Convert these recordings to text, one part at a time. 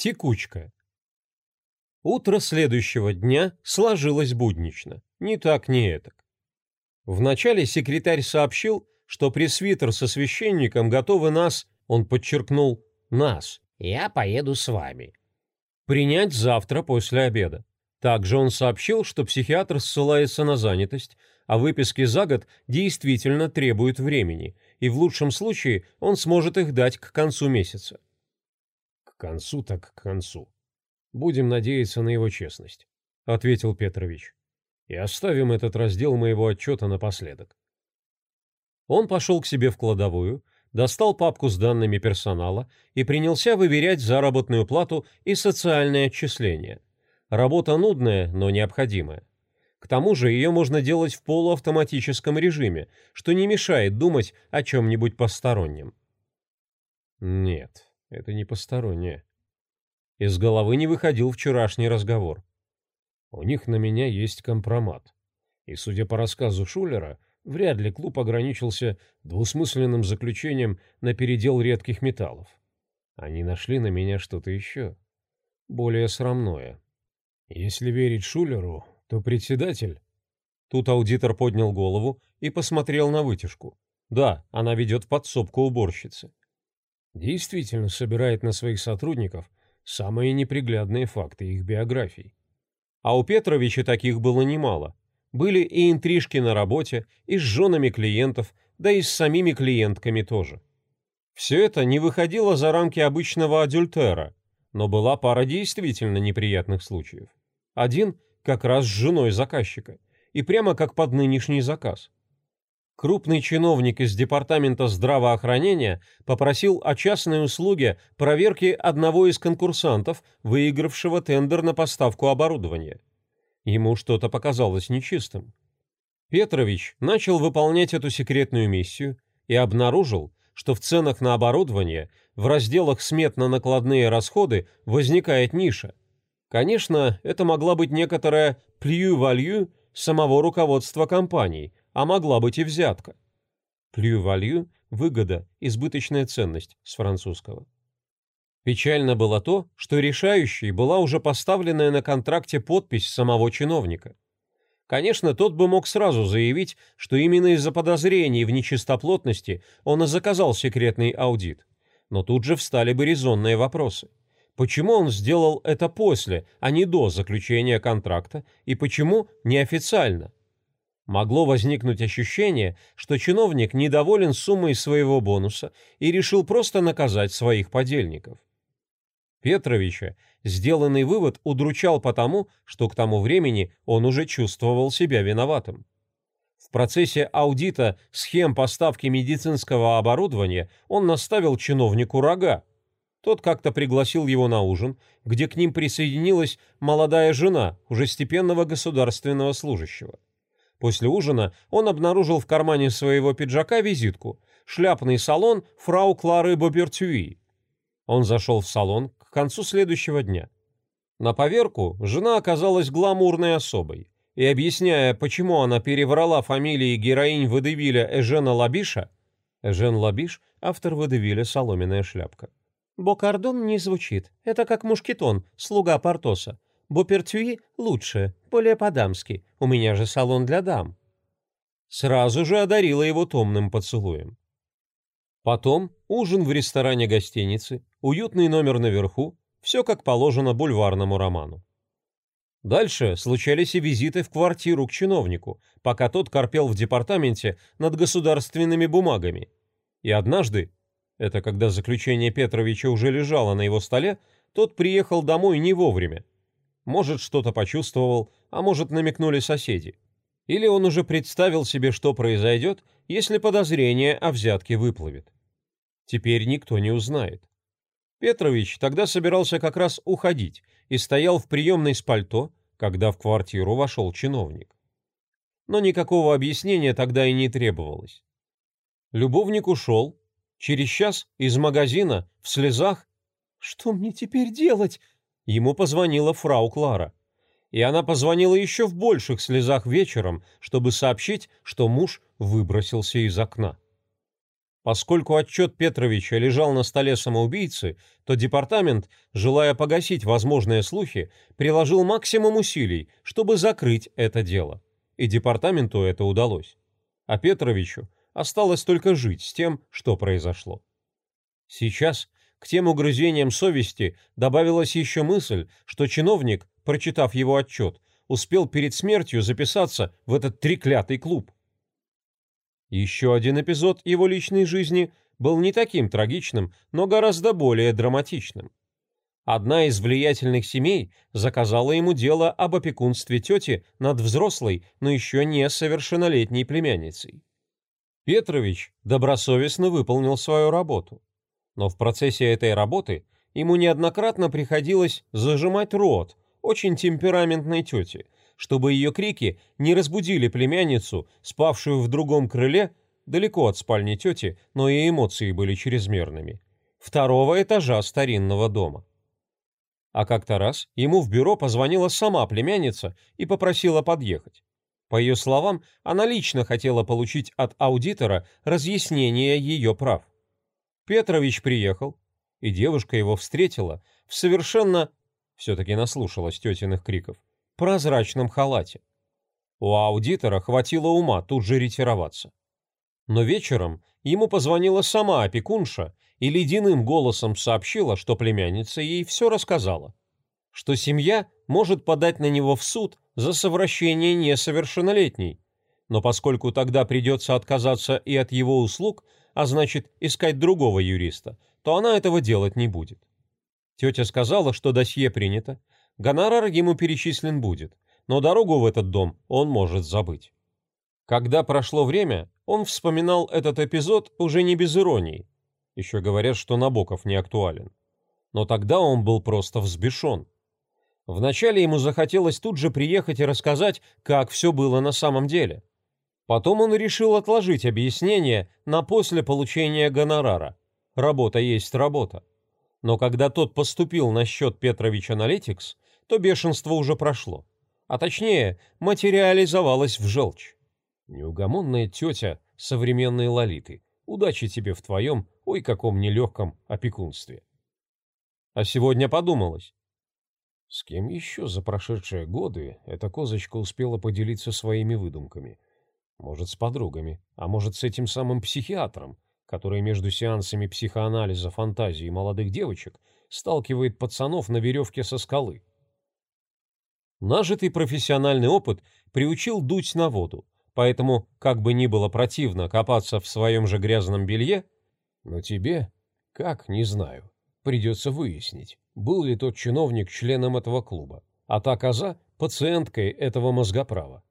Текучка. Утро следующего дня сложилось буднично. Ни так, ни этак. Вначале секретарь сообщил, что пресвитер со священником готовы нас, он подчеркнул, нас, я поеду с вами, принять завтра после обеда. Также он сообщил, что психиатр ссылается на занятость, а выписки за год действительно требуют времени, и в лучшем случае он сможет их дать к концу месяца концу так к концу. Будем надеяться на его честность», — ответил Петрович. «И оставим этот раздел моего отчета напоследок». Он пошел к себе в кладовую, достал папку с данными персонала и принялся выверять заработную плату и социальные отчисления. Работа нудная, но необходимая. К тому же ее можно делать в полуавтоматическом режиме, что не мешает думать о чем-нибудь постороннем. Нет, это не постороннее. Из головы не выходил вчерашний разговор. У них на меня есть компромат. И, судя по рассказу Шулера, вряд ли клуб ограничился двусмысленным заключением на передел редких металлов. Они нашли на меня что-то еще. Более срамное. Если верить Шулеру, то председатель... Тут аудитор поднял голову и посмотрел на вытяжку. Да, она ведет в подсобку уборщицы действительно собирает на своих сотрудников самые неприглядные факты их биографий. А у Петровича таких было немало. Были и интрижки на работе, и с женами клиентов, да и с самими клиентками тоже. Все это не выходило за рамки обычного адюльтера, но была пара действительно неприятных случаев. Один как раз с женой заказчика, и прямо как под нынешний заказ. Крупный чиновник из департамента здравоохранения попросил о частной услуге проверки одного из конкурсантов, выигравшего тендер на поставку оборудования. Ему что-то показалось нечистым. Петрович начал выполнять эту секретную миссию и обнаружил, что в ценах на оборудование в разделах сметно-накладные расходы возникает ниша. Конечно, это могла быть некоторая плью-валью самого руководства компании – а могла быть и взятка. Плю-валью – выгода, избыточная ценность с французского. Печально было то, что решающей была уже поставленная на контракте подпись самого чиновника. Конечно, тот бы мог сразу заявить, что именно из-за подозрений в нечистоплотности он и заказал секретный аудит. Но тут же встали бы резонные вопросы. Почему он сделал это после, а не до заключения контракта, и почему неофициально? Могло возникнуть ощущение, что чиновник недоволен суммой своего бонуса и решил просто наказать своих подельников. Петровича сделанный вывод удручал потому, что к тому времени он уже чувствовал себя виноватым. В процессе аудита схем поставки медицинского оборудования он наставил чиновнику рога. Тот как-то пригласил его на ужин, где к ним присоединилась молодая жена уже степенного государственного служащего. После ужина он обнаружил в кармане своего пиджака визитку «Шляпный салон фрау Клары Бобертюи». Он зашел в салон к концу следующего дня. На поверку жена оказалась гламурной особой, и объясняя, почему она переврала фамилии героинь Водевиля Эжена Лабиша, Эжен Лабиш – автор Водевиля «Соломенная шляпка». Бокардон не звучит, это как мушкетон, слуга Портоса. Бопертюи лучше, более по-дамски. У меня же салон для дам». Сразу же одарила его томным поцелуем. Потом ужин в ресторане гостиницы, уютный номер наверху, все как положено бульварному роману. Дальше случались и визиты в квартиру к чиновнику, пока тот корпел в департаменте над государственными бумагами. И однажды, это когда заключение Петровича уже лежало на его столе, тот приехал домой не вовремя, может, что-то почувствовал, а может, намекнули соседи. Или он уже представил себе, что произойдет, если подозрение о взятке выплывет. Теперь никто не узнает. Петрович тогда собирался как раз уходить и стоял в приемной с пальто, когда в квартиру вошел чиновник. Но никакого объяснения тогда и не требовалось. Любовник ушел. Через час из магазина в слезах «Что мне теперь делать?» Ему позвонила фрау Клара. И она позвонила еще в больших слезах вечером, чтобы сообщить, что муж выбросился из окна. Поскольку отчет Петровича лежал на столе самоубийцы, то департамент, желая погасить возможные слухи, приложил максимум усилий, чтобы закрыть это дело. И департаменту это удалось. А Петровичу осталось только жить с тем, что произошло. Сейчас к тем угрызениям совести добавилась еще мысль, что чиновник, прочитав его отчет, успел перед смертью записаться в этот треклятый клуб. Еще один эпизод его личной жизни был не таким трагичным, но гораздо более драматичным. Одна из влиятельных семей заказала ему дело об опекунстве тети над взрослой, но еще не совершеннолетней племянницей. Петрович добросовестно выполнил свою работу. Но в процессе этой работы ему неоднократно приходилось зажимать рот очень темпераментной тете, чтобы ее крики не разбудили племянницу, спавшую в другом крыле, далеко от спальни тети, но и эмоции были чрезмерными, второго этажа старинного дома. А как-то раз ему в бюро позвонила сама племянница и попросила подъехать. По ее словам, она лично хотела получить от аудитора разъяснение ее прав. Петрович приехал, и девушка его встретила в совершенно, все-таки наслушалась тетиных криков, прозрачном халате. У аудитора хватило ума тут же ретироваться. Но вечером ему позвонила сама опекунша и ледяным голосом сообщила, что племянница ей все рассказала, что семья может подать на него в суд за совращение несовершеннолетней, но поскольку тогда придется отказаться и от его услуг, а значит искать другого юриста, то она этого делать не будет. Тетя сказала, что досье принято, Гонорар ему перечислен будет, но дорогу в этот дом он может забыть. Когда прошло время, он вспоминал этот эпизод уже не без иронии. Еще говорят, что Набоков не актуален. Но тогда он был просто взбешен. Вначале ему захотелось тут же приехать и рассказать, как все было на самом деле. Потом он решил отложить объяснение на после получения гонорара. Работа есть работа. Но когда тот поступил на счет Петрович Аналитикс, то бешенство уже прошло. А точнее, материализовалось в желчь. Неугомонная тетя современной Лолиты. Удачи тебе в твоем, ой, каком нелегком опекунстве. А сегодня подумалось. С кем еще за прошедшие годы эта козочка успела поделиться своими выдумками? Может, с подругами, а может, с этим самым психиатром, который между сеансами психоанализа фантазии молодых девочек сталкивает пацанов на веревке со скалы. Нажитый профессиональный опыт приучил дуть на воду, поэтому, как бы ни было противно копаться в своем же грязном белье, но тебе, как, не знаю, придется выяснить, был ли тот чиновник членом этого клуба, а та коза – пациенткой этого мозгоправа.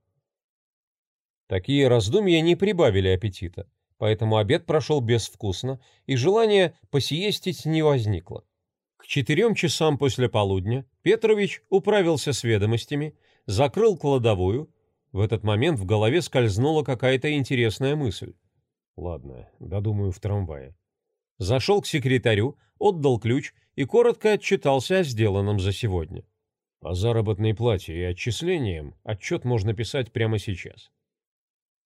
Такие раздумья не прибавили аппетита, поэтому обед прошел безвкусно, и желание посиестить не возникло. К четырем часам после полудня Петрович управился с ведомостями, закрыл кладовую. В этот момент в голове скользнула какая-то интересная мысль. Ладно, додумаю в трамвае. Зашел к секретарю, отдал ключ и коротко отчитался о сделанном за сегодня. По заработной плате и отчислениям отчет можно писать прямо сейчас.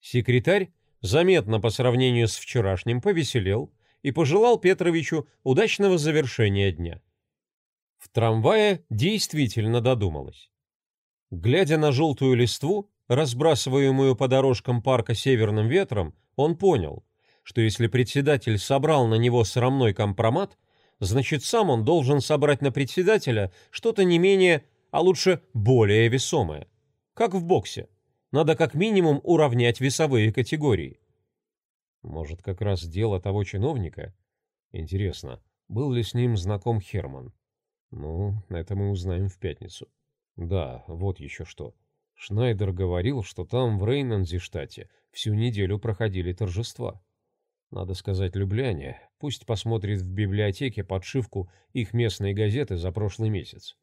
Секретарь, заметно по сравнению с вчерашним, повеселел и пожелал Петровичу удачного завершения дня. В трамвае действительно додумалась. Глядя на желтую листву, разбрасываемую по дорожкам парка северным ветром, он понял, что если председатель собрал на него срамной компромат, значит сам он должен собрать на председателя что-то не менее, а лучше более весомое. Как в боксе. Надо как минимум уравнять весовые категории. Может, как раз дело того чиновника? Интересно, был ли с ним знаком Херман? Ну, это мы узнаем в пятницу. Да, вот еще что. Шнайдер говорил, что там, в Рейнанзе-штате, всю неделю проходили торжества. Надо сказать Любляне, пусть посмотрит в библиотеке подшивку их местной газеты за прошлый месяц.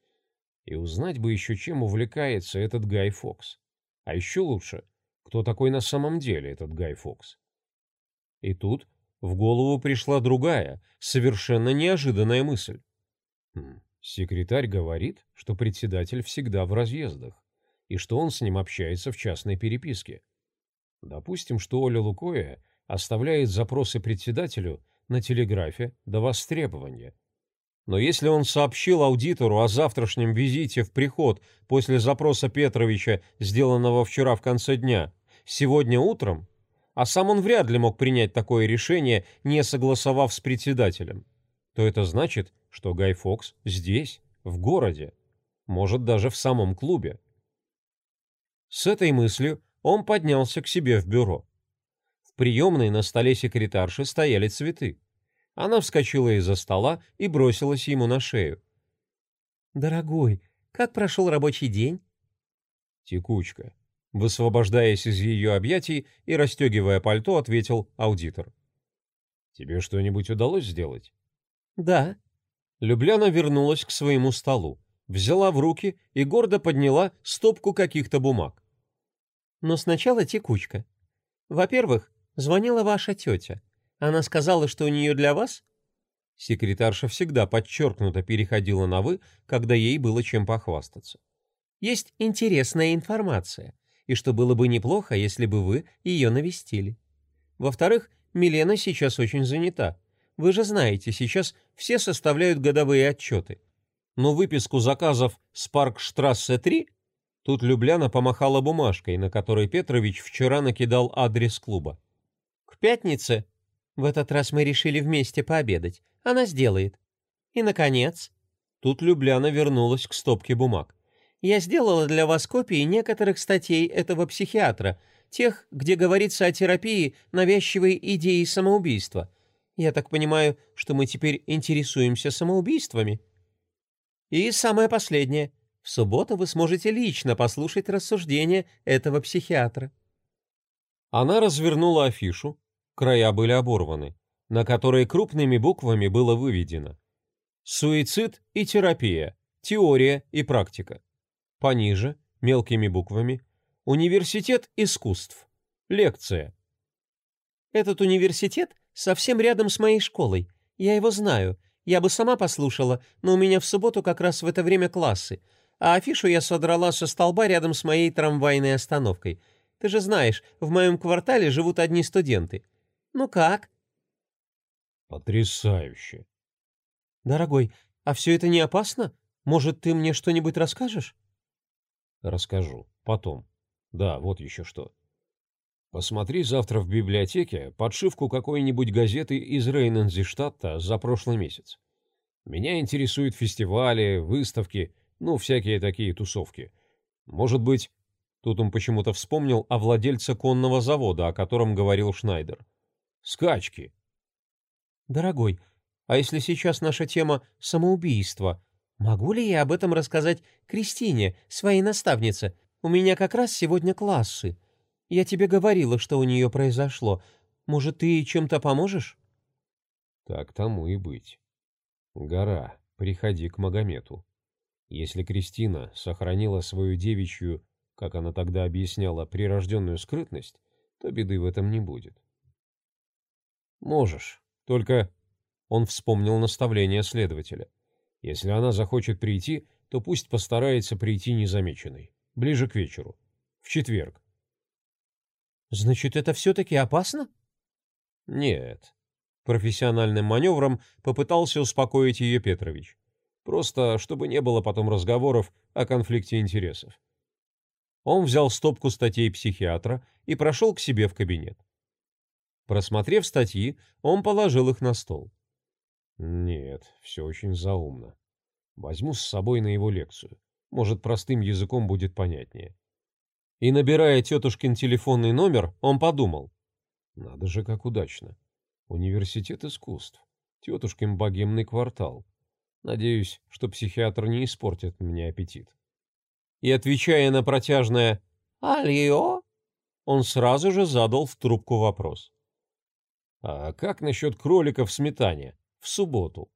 И узнать бы еще, чем увлекается этот Гай Фокс. А еще лучше, кто такой на самом деле этот Гай Фокс. И тут в голову пришла другая, совершенно неожиданная мысль. Хм, секретарь говорит, что председатель всегда в разъездах, и что он с ним общается в частной переписке. Допустим, что Оля Лукоя оставляет запросы председателю на телеграфе до востребования. Но если он сообщил аудитору о завтрашнем визите в приход после запроса Петровича, сделанного вчера в конце дня, сегодня утром, а сам он вряд ли мог принять такое решение, не согласовав с председателем, то это значит, что Гай Фокс здесь, в городе, может даже в самом клубе. С этой мыслью он поднялся к себе в бюро. В приемной на столе секретарши стояли цветы. Она вскочила из-за стола и бросилась ему на шею. «Дорогой, как прошел рабочий день?» «Текучка», — высвобождаясь из ее объятий и расстегивая пальто, ответил аудитор. «Тебе что-нибудь удалось сделать?» «Да». Любляна вернулась к своему столу, взяла в руки и гордо подняла стопку каких-то бумаг. «Но сначала текучка. Во-первых, звонила ваша тетя. Она сказала, что у нее для вас...» Секретарша всегда подчеркнуто переходила на «вы», когда ей было чем похвастаться. «Есть интересная информация, и что было бы неплохо, если бы вы ее навестили. Во-вторых, Милена сейчас очень занята. Вы же знаете, сейчас все составляют годовые отчеты. Но выписку заказов с Паркштрассе-3 Тут Любляна помахала бумажкой, на которой Петрович вчера накидал адрес клуба. «К пятнице в этот раз мы решили вместе пообедать. Она сделает. И, наконец...» Тут Любляна вернулась к стопке бумаг. «Я сделала для вас копии некоторых статей этого психиатра, тех, где говорится о терапии навязчивой идеи самоубийства. Я так понимаю, что мы теперь интересуемся самоубийствами?» «И самое последнее. В субботу вы сможете лично послушать рассуждения этого психиатра». Она развернула афишу, края были оборваны, на которой крупными буквами было выведено «Суицид и терапия. Теория и практика». Пониже, мелкими буквами, «Университет искусств. Лекция». «Этот университет совсем рядом с моей школой. Я его знаю. Я бы сама послушала, но у меня в субботу как раз в это время классы, а афишу я содрала со столба рядом с моей трамвайной остановкой. Ты же знаешь, в моем квартале живут одни студенты. Ну как? Потрясающе. Дорогой, а все это не опасно? Может, ты мне что-нибудь расскажешь? Расскажу. Потом. Да, вот еще что. Посмотри завтра в библиотеке подшивку какой-нибудь газеты из Рейнензиштадта за прошлый месяц. Меня интересуют фестивали, выставки, ну, всякие такие тусовки. Может быть, тут он почему-то вспомнил о владельце конного завода, о котором говорил Шнайдер. Скачки. Дорогой, а если сейчас наша тема — самоубийство, могу ли я об этом рассказать Кристине, своей наставнице? У меня как раз сегодня классы. Я тебе говорила, что у нее произошло. Может, ты чем-то поможешь? Так тому и быть. Гора, приходи к Магомету. Если Кристина сохранила свою девичью, как она тогда объясняла, прирожденную скрытность, то беды в этом не будет. Можешь. Только он вспомнил наставление следователя. Если она захочет прийти, то пусть постарается прийти незамеченной. Ближе к вечеру. В четверг. Значит, это все-таки опасно? Нет. Профессиональным маневром попытался успокоить ее Петрович. Просто, чтобы не было потом разговоров о конфликте интересов. Он взял стопку статей психиатра и прошел к себе в кабинет. Просмотрев статьи, он положил их на стол. Нет, все очень заумно. Возьму с собой на его лекцию. Может, простым языком будет понятнее. И, набирая тетушкин телефонный номер, он подумал. Надо же, как удачно. Университет искусств. Тетушкин богемный квартал. Надеюсь, что психиатр не испортит мне аппетит. И, отвечая на протяжное «Алло», он сразу же задал в трубку вопрос. А как насчет кролика в сметане? В субботу.